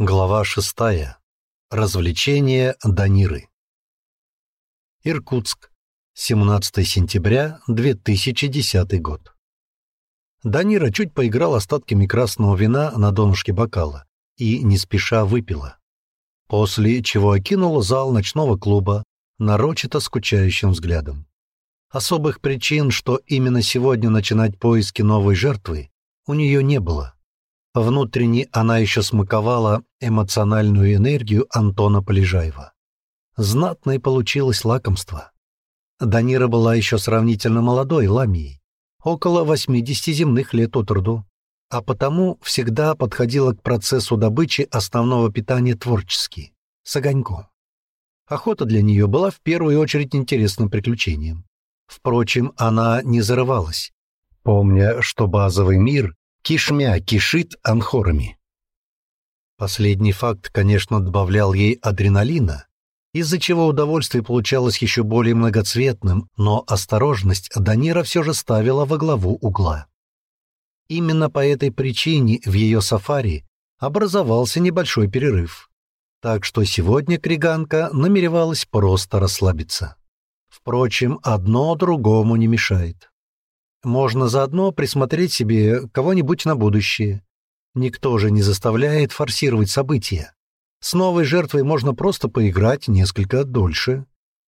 Глава шестая. Развлечения Даниры. Иркутск. 17 сентября 2010 год. Данира чуть поиграл остатками красного вина на донышке бокала и не спеша выпила. После чего окинула зал ночного клуба нарочито скучающим взглядом. Особых причин, что именно сегодня начинать поиски новой жертвы, у нее не было. Внутренне она еще смаковала эмоциональную энергию Антона Полежаева. Знатное получилось лакомство. Данира была еще сравнительно молодой ламией, около 80 земных лет от роду, а потому всегда подходила к процессу добычи основного питания творчески, с огоньком. Охота для нее была в первую очередь интересным приключением. Впрочем, она не зарывалась, помня, что базовый мир кишмя кишит анхорами. Последний факт, конечно, добавлял ей адреналина, из-за чего удовольствие получалось еще более многоцветным, но осторожность Данира все же ставила во главу угла. Именно по этой причине в ее сафари образовался небольшой перерыв. Так что сегодня Криганка намеревалась просто расслабиться. Впрочем, одно другому не мешает. Можно заодно присмотреть себе кого-нибудь на будущее. Никто же не заставляет форсировать события. С новой жертвой можно просто поиграть несколько дольше.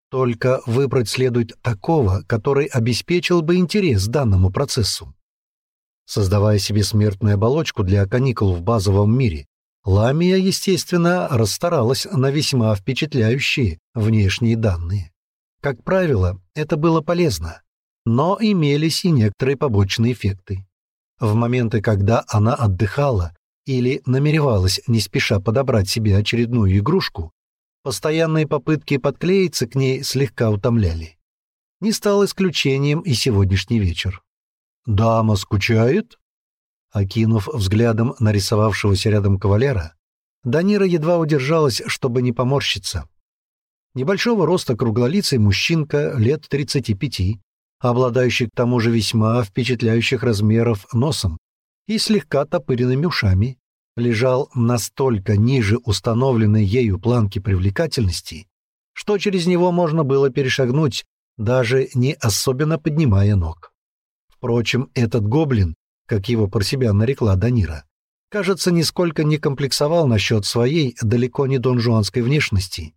Только выбрать следует такого, который обеспечил бы интерес данному процессу. Создавая себе смертную оболочку для каникул в базовом мире, Ламия, естественно, расстаралась на весьма впечатляющие внешние данные. Как правило, это было полезно но имелись и некоторые побочные эффекты. В моменты, когда она отдыхала или намеревалась не спеша подобрать себе очередную игрушку, постоянные попытки подклеиться к ней слегка утомляли. Не стал исключением и сегодняшний вечер. «Дама скучает?» Окинув взглядом нарисовавшегося рядом кавалера, Данира едва удержалась, чтобы не поморщиться. Небольшого роста круглолицый мужчинка лет тридцати пяти обладающий к тому же весьма впечатляющих размеров носом и слегка топыренными ушами, лежал настолько ниже установленной ею планки привлекательности, что через него можно было перешагнуть, даже не особенно поднимая ног. Впрочем, этот гоблин, как его про себя нарекла Данира, кажется, нисколько не комплексовал насчет своей далеко не донжуанской внешности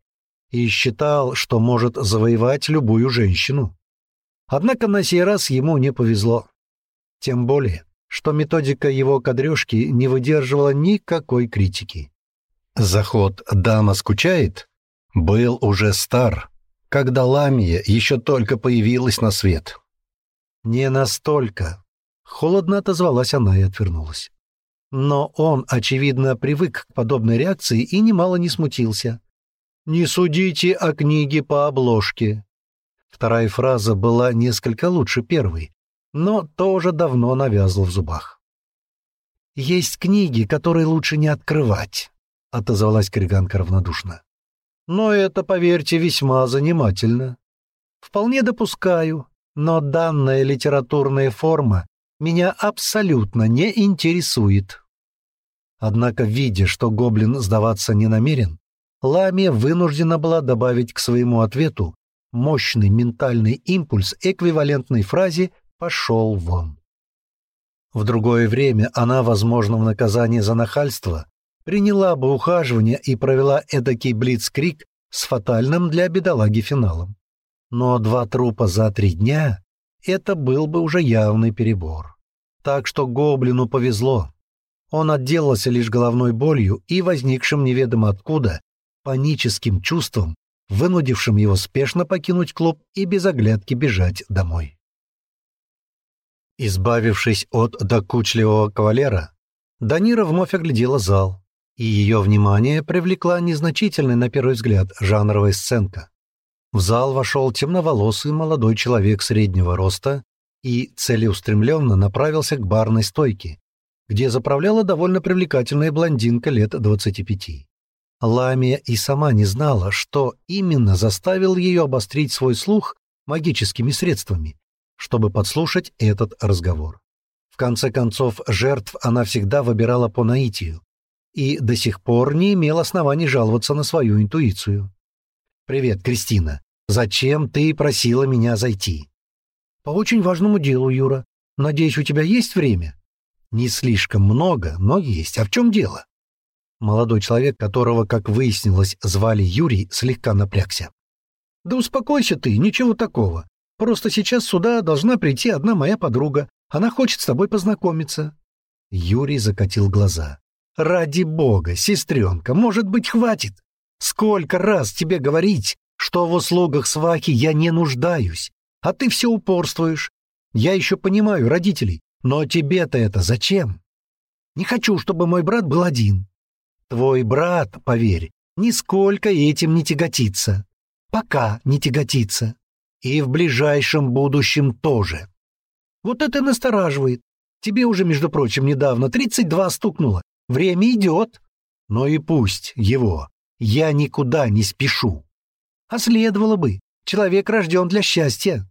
и считал, что может завоевать любую женщину. Однако на сей раз ему не повезло. Тем более, что методика его кадрёжки не выдерживала никакой критики. Заход «Дама скучает» был уже стар, когда Ламия еще только появилась на свет. «Не настолько», — холодно отозвалась она и отвернулась. Но он, очевидно, привык к подобной реакции и немало не смутился. «Не судите о книге по обложке. Вторая фраза была несколько лучше первой, но тоже давно навязла в зубах. «Есть книги, которые лучше не открывать», — отозвалась Криганка равнодушно. «Но это, поверьте, весьма занимательно. Вполне допускаю, но данная литературная форма меня абсолютно не интересует». Однако, видя, что гоблин сдаваться не намерен, Ламия вынуждена была добавить к своему ответу мощный ментальный импульс, эквивалентной фразе «пошел вон». В другое время она, возможно, в наказание за нахальство, приняла бы ухаживание и провела эдакий блицкрик с фатальным для бедолаги финалом. Но два трупа за три дня — это был бы уже явный перебор. Так что гоблину повезло. Он отделался лишь головной болью и возникшим неведомо откуда паническим чувством вынудившим его спешно покинуть клуб и без оглядки бежать домой. Избавившись от докучливого кавалера, Данира вновь оглядела зал, и ее внимание привлекла незначительная на первый взгляд жанровая сценка. В зал вошел темноволосый молодой человек среднего роста и целеустремленно направился к барной стойке, где заправляла довольно привлекательная блондинка лет двадцати пяти. Ламия и сама не знала, что именно заставил ее обострить свой слух магическими средствами, чтобы подслушать этот разговор. В конце концов, жертв она всегда выбирала по наитию, и до сих пор не имел оснований жаловаться на свою интуицию. «Привет, Кристина. Зачем ты просила меня зайти?» «По очень важному делу, Юра. Надеюсь, у тебя есть время?» «Не слишком много, но есть. А в чем дело?» Молодой человек, которого, как выяснилось, звали Юрий, слегка напрягся. «Да успокойся ты, ничего такого. Просто сейчас сюда должна прийти одна моя подруга. Она хочет с тобой познакомиться». Юрий закатил глаза. «Ради бога, сестренка, может быть, хватит? Сколько раз тебе говорить, что в услугах свахи я не нуждаюсь, а ты все упорствуешь. Я еще понимаю родителей, но тебе-то это зачем? Не хочу, чтобы мой брат был один. Твой брат, поверь, нисколько этим не тяготится. Пока не тяготится. И в ближайшем будущем тоже. Вот это настораживает. Тебе уже, между прочим, недавно 32 стукнуло. Время идет. Но и пусть его. Я никуда не спешу. А следовало бы. Человек рожден для счастья.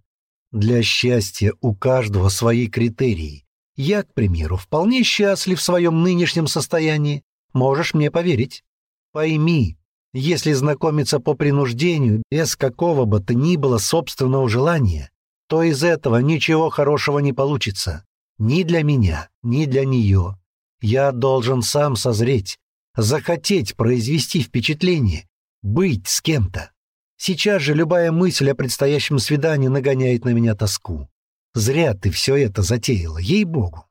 Для счастья у каждого свои критерии. Я, к примеру, вполне счастлив в своем нынешнем состоянии. Можешь мне поверить. Пойми, если знакомиться по принуждению, без какого бы то ни было собственного желания, то из этого ничего хорошего не получится. Ни для меня, ни для нее. Я должен сам созреть, захотеть произвести впечатление, быть с кем-то. Сейчас же любая мысль о предстоящем свидании нагоняет на меня тоску. Зря ты все это затеяла, ей-богу.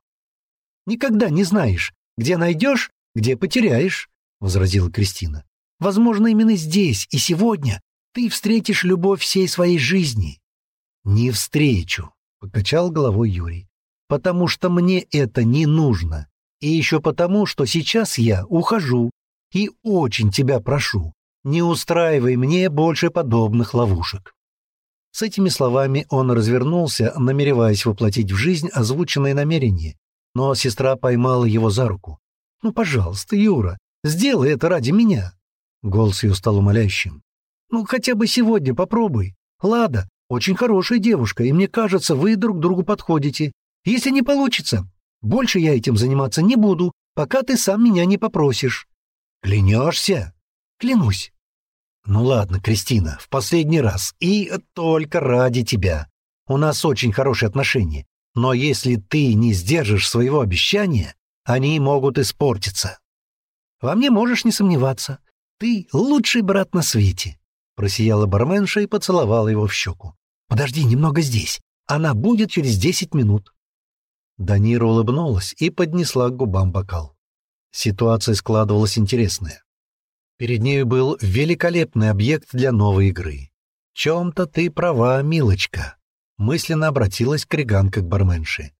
Никогда не знаешь, где найдешь, где потеряешь, — возразила Кристина. Возможно, именно здесь и сегодня ты встретишь любовь всей своей жизни. Не встречу, — покачал головой Юрий, — потому что мне это не нужно. И еще потому, что сейчас я ухожу и очень тебя прошу, не устраивай мне больше подобных ловушек». С этими словами он развернулся, намереваясь воплотить в жизнь озвученное намерение, но сестра поймала его за руку. «Ну, пожалуйста, Юра, сделай это ради меня!» Голос ее стал умоляющим. «Ну, хотя бы сегодня попробуй. Лада, очень хорошая девушка, и мне кажется, вы друг другу подходите. Если не получится, больше я этим заниматься не буду, пока ты сам меня не попросишь». «Клянешься?» «Клянусь». «Ну ладно, Кристина, в последний раз, и только ради тебя. У нас очень хорошие отношения, но если ты не сдержишь своего обещания, они могут испортиться». «Во мне можешь не сомневаться. Ты лучший брат на свете», — просияла барменша и поцеловала его в щеку. «Подожди немного здесь. Она будет через десять минут». Данира улыбнулась и поднесла к губам бокал. Ситуация складывалась интересная. Перед нею был великолепный объект для новой игры. «В чем-то ты права, милочка», — мысленно обратилась криганка к барменше.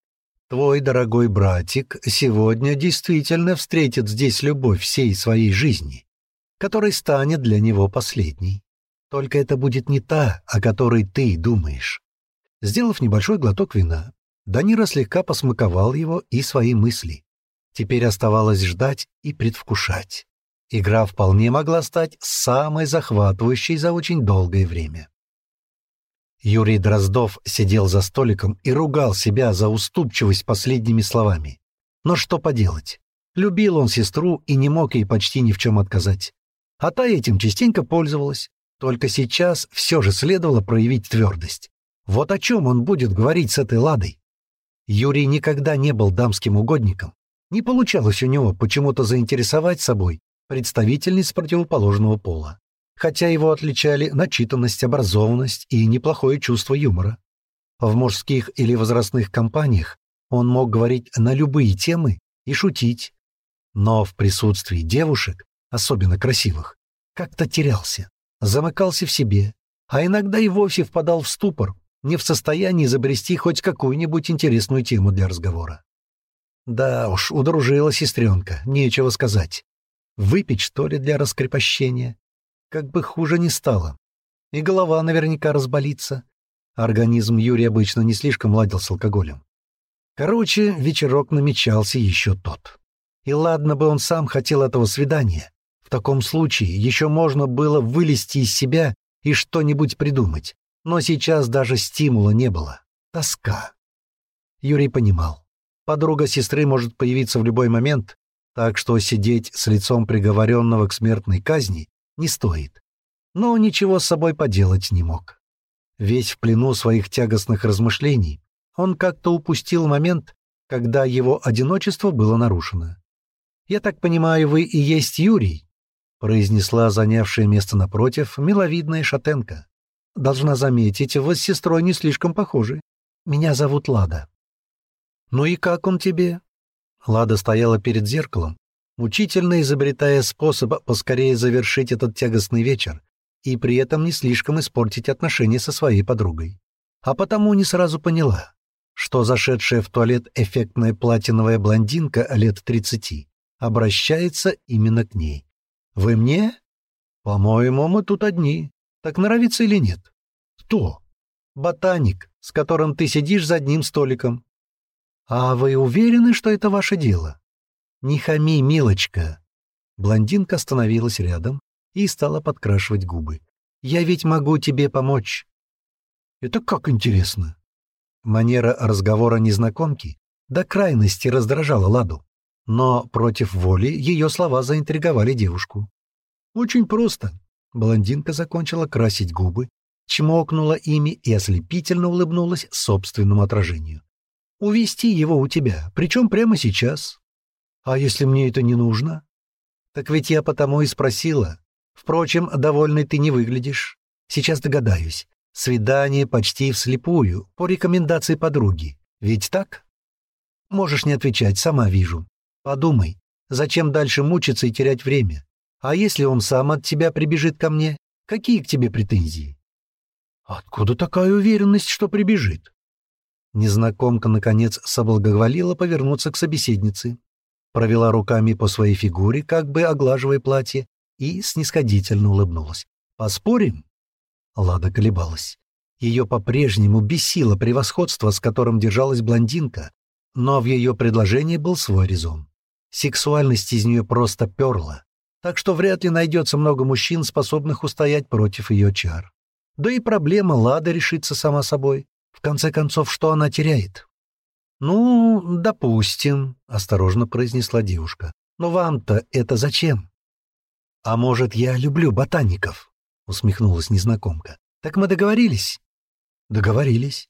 «Твой дорогой братик сегодня действительно встретит здесь любовь всей своей жизни, которая станет для него последней. Только это будет не та, о которой ты думаешь». Сделав небольшой глоток вина, Данира слегка посмаковал его и свои мысли. Теперь оставалось ждать и предвкушать. Игра вполне могла стать самой захватывающей за очень долгое время. Юрий Дроздов сидел за столиком и ругал себя за уступчивость последними словами. Но что поделать? Любил он сестру и не мог ей почти ни в чем отказать. А та этим частенько пользовалась. Только сейчас все же следовало проявить твердость. Вот о чем он будет говорить с этой Ладой? Юрий никогда не был дамским угодником. Не получалось у него почему-то заинтересовать собой представительниц противоположного пола, хотя его отличали начитанность, образованность и неплохое чувство юмора. В мужских или возрастных компаниях он мог говорить на любые темы и шутить, но в присутствии девушек, особенно красивых, как-то терялся, замыкался в себе, а иногда и вовсе впадал в ступор, не в состоянии изобрести хоть какую-нибудь интересную тему для разговора. Да уж, удружила сестренка, нечего сказать. Выпить, что ли, для раскрепощения? Как бы хуже не стало. И голова наверняка разболится. Организм Юрия обычно не слишком ладил с алкоголем. Короче, вечерок намечался еще тот. И ладно бы он сам хотел этого свидания. В таком случае еще можно было вылезти из себя и что-нибудь придумать. Но сейчас даже стимула не было. Тоска. Юрий понимал. Подруга сестры может появиться в любой момент, Так что сидеть с лицом приговоренного к смертной казни не стоит. Но ничего с собой поделать не мог. Весь в плену своих тягостных размышлений, он как-то упустил момент, когда его одиночество было нарушено. «Я так понимаю, вы и есть Юрий?» — произнесла занявшая место напротив миловидная шатенка. «Должна заметить, вы с сестрой не слишком похожи. Меня зовут Лада». «Ну и как он тебе?» Лада стояла перед зеркалом, мучительно изобретая способ поскорее завершить этот тягостный вечер и при этом не слишком испортить отношения со своей подругой. А потому не сразу поняла, что зашедшая в туалет эффектная платиновая блондинка лет тридцати обращается именно к ней. «Вы мне?» «По-моему, мы тут одни. Так нравится или нет?» «Кто?» «Ботаник, с которым ты сидишь за одним столиком». «А вы уверены, что это ваше дело?» «Не хами, милочка». Блондинка остановилась рядом и стала подкрашивать губы. «Я ведь могу тебе помочь». «Это как интересно». Манера разговора незнакомки до крайности раздражала Ладу, но против воли ее слова заинтриговали девушку. «Очень просто». Блондинка закончила красить губы, чмокнула ими и ослепительно улыбнулась собственному отражению. «Увести его у тебя, причем прямо сейчас. А если мне это не нужно?» «Так ведь я потому и спросила. Впрочем, довольный ты не выглядишь. Сейчас догадаюсь. Свидание почти вслепую, по рекомендации подруги. Ведь так? Можешь не отвечать, сама вижу. Подумай, зачем дальше мучиться и терять время? А если он сам от тебя прибежит ко мне? Какие к тебе претензии? Откуда такая уверенность, что прибежит? Незнакомка, наконец, соблаговолила повернуться к собеседнице, провела руками по своей фигуре, как бы оглаживая платье, и снисходительно улыбнулась. «Поспорим?» Лада колебалась. Ее по-прежнему бесило превосходство, с которым держалась блондинка, но в ее предложении был свой резон. Сексуальность из нее просто перла, так что вряд ли найдется много мужчин, способных устоять против ее чар. Да и проблема Лада решится сама собой. В конце концов, что она теряет? «Ну, допустим», — осторожно произнесла девушка. «Но вам-то это зачем?» «А может, я люблю ботаников?» — усмехнулась незнакомка. «Так мы договорились?» «Договорились».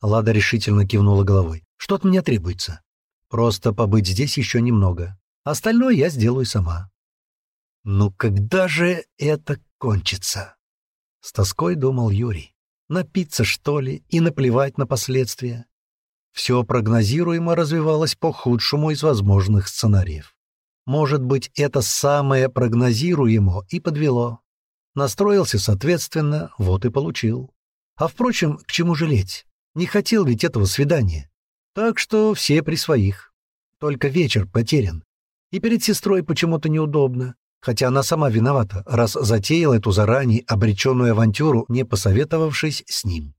Лада решительно кивнула головой. «Что от меня требуется?» «Просто побыть здесь еще немного. Остальное я сделаю сама». «Ну когда же это кончится?» С тоской думал Юрий. «Напиться, что ли, и наплевать на последствия?» Все прогнозируемо развивалось по худшему из возможных сценариев. Может быть, это самое прогнозируемо и подвело. Настроился соответственно, вот и получил. А впрочем, к чему жалеть? Не хотел ведь этого свидания. Так что все при своих. Только вечер потерян. И перед сестрой почему-то неудобно. Хотя она сама виновата, раз затеяла эту заранее обреченную авантюру, не посоветовавшись с ним.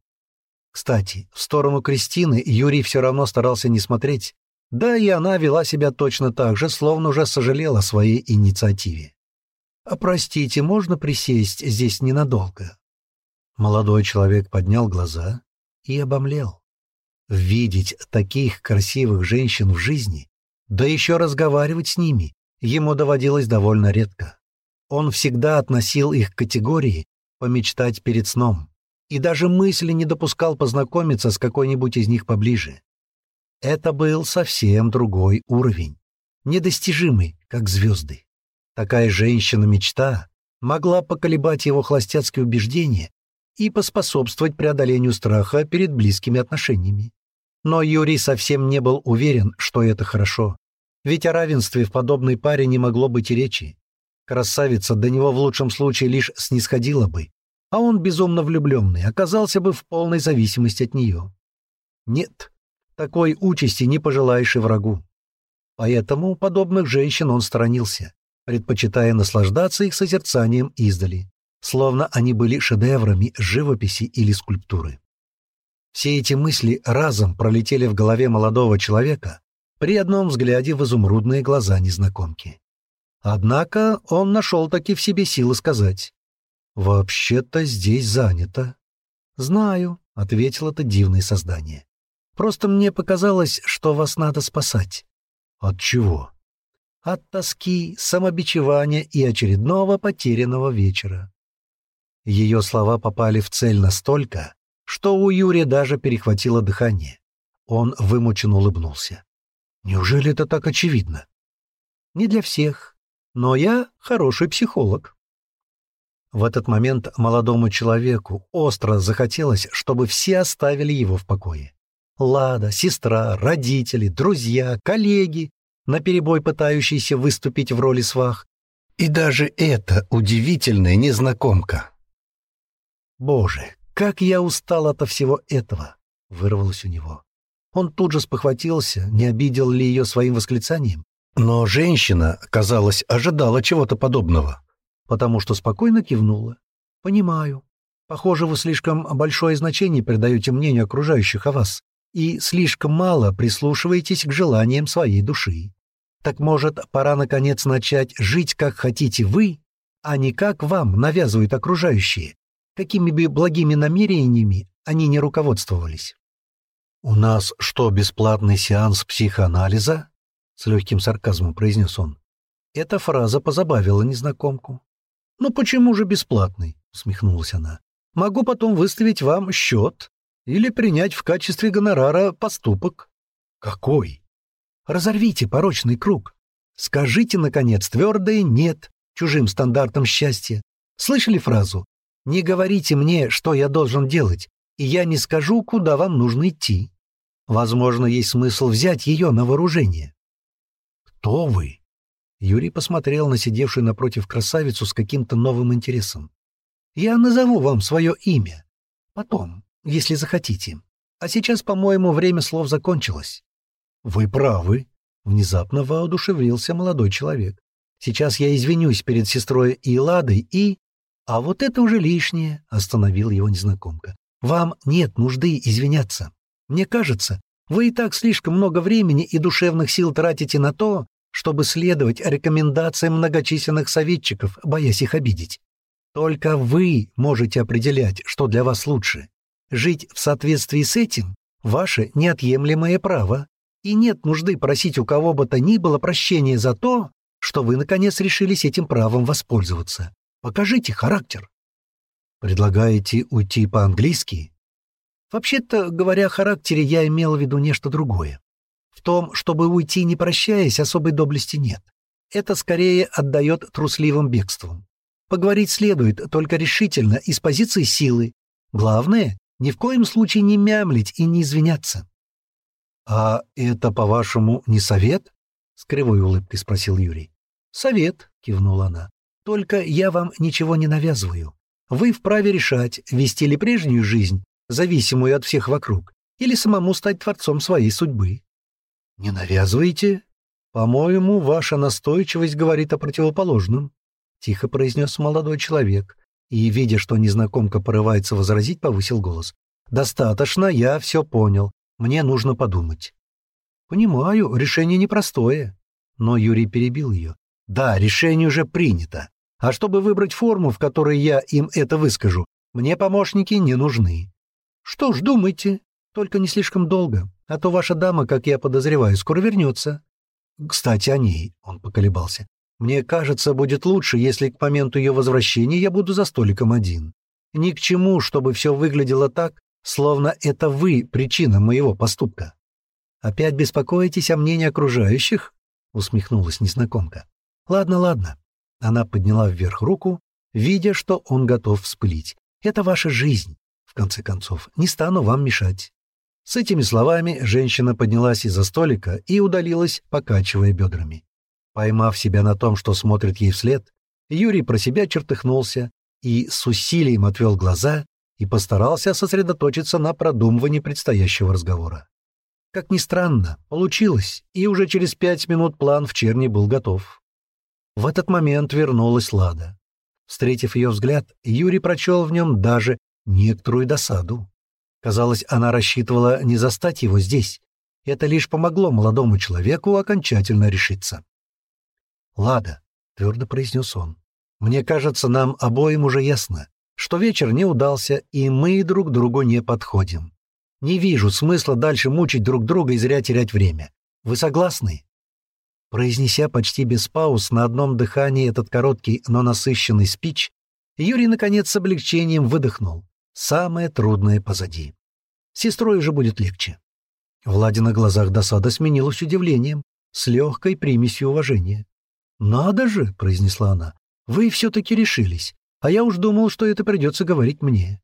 Кстати, в сторону Кристины Юрий все равно старался не смотреть. Да и она вела себя точно так же, словно уже сожалела о своей инициативе. «А простите, можно присесть здесь ненадолго?» Молодой человек поднял глаза и обомлел. Видеть таких красивых женщин в жизни, да еще разговаривать с ними, ему доводилось довольно редко. Он всегда относил их к категории «помечтать перед сном» и даже мысли не допускал познакомиться с какой-нибудь из них поближе. Это был совсем другой уровень, недостижимый, как звезды. Такая женщина-мечта могла поколебать его холостяцкие убеждения и поспособствовать преодолению страха перед близкими отношениями. Но Юрий совсем не был уверен, что это хорошо. Ведь о равенстве в подобной паре не могло быть и речи. Красавица до него в лучшем случае лишь снисходила бы, а он, безумно влюбленный, оказался бы в полной зависимости от нее. Нет, такой участи не пожелаешь и врагу. Поэтому подобных женщин он сторонился предпочитая наслаждаться их созерцанием издали, словно они были шедеврами живописи или скульптуры. Все эти мысли разом пролетели в голове молодого человека при одном взгляде в изумрудные глаза незнакомки. Однако он нашел таки в себе силы сказать «Вообще-то здесь занято». «Знаю», — ответило это дивное создание. «Просто мне показалось, что вас надо спасать». «От чего?» От тоски, самобичевания и очередного потерянного вечера. Ее слова попали в цель настолько, что у Юрия даже перехватило дыхание. Он вымученно улыбнулся. Неужели это так очевидно? Не для всех, но я хороший психолог. В этот момент молодому человеку остро захотелось, чтобы все оставили его в покое. Лада, сестра, родители, друзья, коллеги, наперебой пытающиеся выступить в роли свах, и даже эта удивительная незнакомка. Боже, как я устал от всего этого!» — вырвалось у него. Он тут же спохватился, не обидел ли ее своим восклицанием. Но женщина, казалось, ожидала чего-то подобного, потому что спокойно кивнула. «Понимаю. Похоже, вы слишком большое значение придаете мнению окружающих о вас и слишком мало прислушиваетесь к желаниям своей души. Так, может, пора, наконец, начать жить, как хотите вы, а не как вам навязывают окружающие, какими бы благими намерениями они не руководствовались. «У нас что, бесплатный сеанс психоанализа?» — с легким сарказмом произнес он. Эта фраза позабавила незнакомку. «Ну почему же бесплатный?» — усмехнулась она. «Могу потом выставить вам счет или принять в качестве гонорара поступок». «Какой?» «Разорвите порочный круг. Скажите, наконец, твердое «нет» чужим стандартам счастья. Слышали фразу не говорите мне, что я должен делать, и я не скажу, куда вам нужно идти. Возможно, есть смысл взять ее на вооружение. Кто вы? Юрий посмотрел на сидевшую напротив красавицу с каким-то новым интересом. Я назову вам свое имя. Потом, если захотите. А сейчас, по-моему, время слов закончилось. Вы правы. Внезапно воодушевился молодой человек. Сейчас я извинюсь перед сестрой Иладой и... «А вот это уже лишнее», — остановил его незнакомка. «Вам нет нужды извиняться. Мне кажется, вы и так слишком много времени и душевных сил тратите на то, чтобы следовать рекомендациям многочисленных советчиков, боясь их обидеть. Только вы можете определять, что для вас лучше. Жить в соответствии с этим — ваше неотъемлемое право, и нет нужды просить у кого бы то ни было прощения за то, что вы, наконец, решились этим правом воспользоваться. Покажите характер. Предлагаете уйти по-английски? Вообще-то, говоря о характере, я имел в виду нечто другое. В том, чтобы уйти не прощаясь, особой доблести нет. Это скорее отдает трусливым бегством. Поговорить следует только решительно и с позиции силы. Главное, ни в коем случае не мямлить и не извиняться. «А это, по-вашему, не совет?» — с кривой улыбкой спросил Юрий. «Совет», — кивнула она. Только я вам ничего не навязываю. Вы вправе решать, вести ли прежнюю жизнь, зависимую от всех вокруг, или самому стать творцом своей судьбы. Не навязываете? По-моему, ваша настойчивость говорит о противоположном, — тихо произнес молодой человек, и, видя, что незнакомка порывается возразить, повысил голос. «Достаточно, я все понял. Мне нужно подумать». «Понимаю, решение непростое». Но Юрий перебил ее. «Да, решение уже принято. А чтобы выбрать форму, в которой я им это выскажу, мне помощники не нужны. Что ж, думайте, только не слишком долго, а то ваша дама, как я подозреваю, скоро вернется. Кстати, о ней, — он поколебался. Мне кажется, будет лучше, если к моменту ее возвращения я буду за столиком один. Ни к чему, чтобы все выглядело так, словно это вы причина моего поступка. Опять беспокоитесь о мнении окружающих? — усмехнулась незнакомка. Ладно, ладно, она подняла вверх руку, видя, что он готов вспылить. «Это ваша жизнь, в конце концов. Не стану вам мешать». С этими словами женщина поднялась из-за столика и удалилась, покачивая бедрами. Поймав себя на том, что смотрит ей вслед, Юрий про себя чертыхнулся и с усилием отвел глаза и постарался сосредоточиться на продумывании предстоящего разговора. Как ни странно, получилось, и уже через пять минут план в черни был готов. В этот момент вернулась Лада. Встретив ее взгляд, Юрий прочел в нем даже некоторую досаду. Казалось, она рассчитывала не застать его здесь. Это лишь помогло молодому человеку окончательно решиться. «Лада», — твердо произнес он, — «мне кажется, нам обоим уже ясно, что вечер не удался, и мы друг другу не подходим. Не вижу смысла дальше мучить друг друга и зря терять время. Вы согласны?» Произнеся почти без пауз на одном дыхании этот короткий, но насыщенный спич, Юрий, наконец, с облегчением выдохнул. Самое трудное позади. Сестрой уже будет легче. Влади на глазах досада сменилась удивлением, с легкой примесью уважения. «Надо же!» — произнесла она. «Вы все-таки решились, а я уж думал, что это придется говорить мне».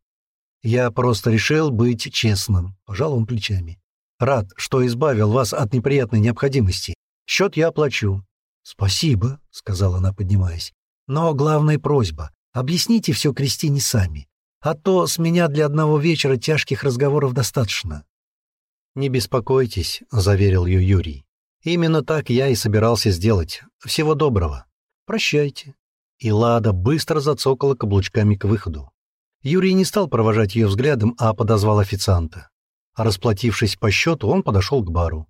«Я просто решил быть честным», — пожал он плечами. «Рад, что избавил вас от неприятной необходимости. Счет я оплачу». «Спасибо», — сказала она, поднимаясь. «Но главная просьба — объясните все Кристине сами, а то с меня для одного вечера тяжких разговоров достаточно». «Не беспокойтесь», — заверил ее Юрий. «Именно так я и собирался сделать. Всего доброго. Прощайте». И Лада быстро зацокала каблучками к выходу. Юрий не стал провожать ее взглядом, а подозвал официанта. Расплатившись по счету, он подошел к бару.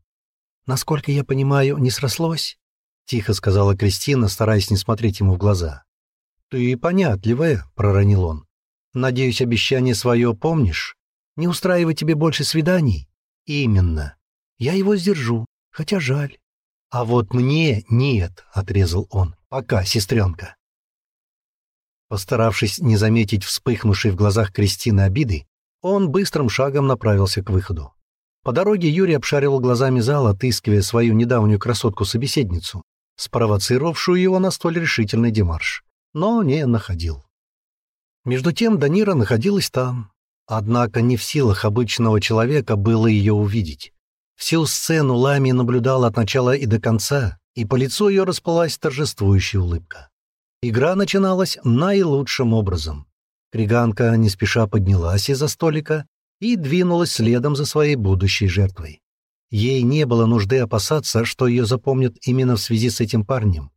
«Насколько я понимаю, не срослось?» — тихо сказала Кристина, стараясь не смотреть ему в глаза. «Ты понятливая», — проронил он. «Надеюсь, обещание свое помнишь? Не устраивай тебе больше свиданий?» «Именно. Я его сдержу, хотя жаль». «А вот мне нет», — отрезал он. «Пока, сестренка». Постаравшись не заметить вспыхнувшей в глазах Кристины обиды, он быстрым шагом направился к выходу. По дороге Юрий обшаривал глазами зал, отыскивая свою недавнюю красотку-собеседницу, спровоцировавшую его на столь решительный демарш, но не находил. Между тем Данира находилась там, однако не в силах обычного человека было ее увидеть. Всю сцену Лами наблюдал от начала и до конца, и по лицу ее расплылась торжествующая улыбка. Игра начиналась наилучшим образом. Криганка не спеша поднялась из-за столика и двинулась следом за своей будущей жертвой. Ей не было нужды опасаться, что ее запомнят именно в связи с этим парнем.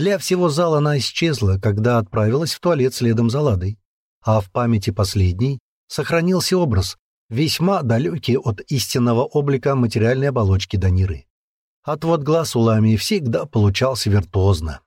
Для всего зала она исчезла, когда отправилась в туалет следом за Ладой. А в памяти последней сохранился образ, весьма далекий от истинного облика материальной оболочки Даниры. Отвод глаз у Ламии всегда получался виртуозно.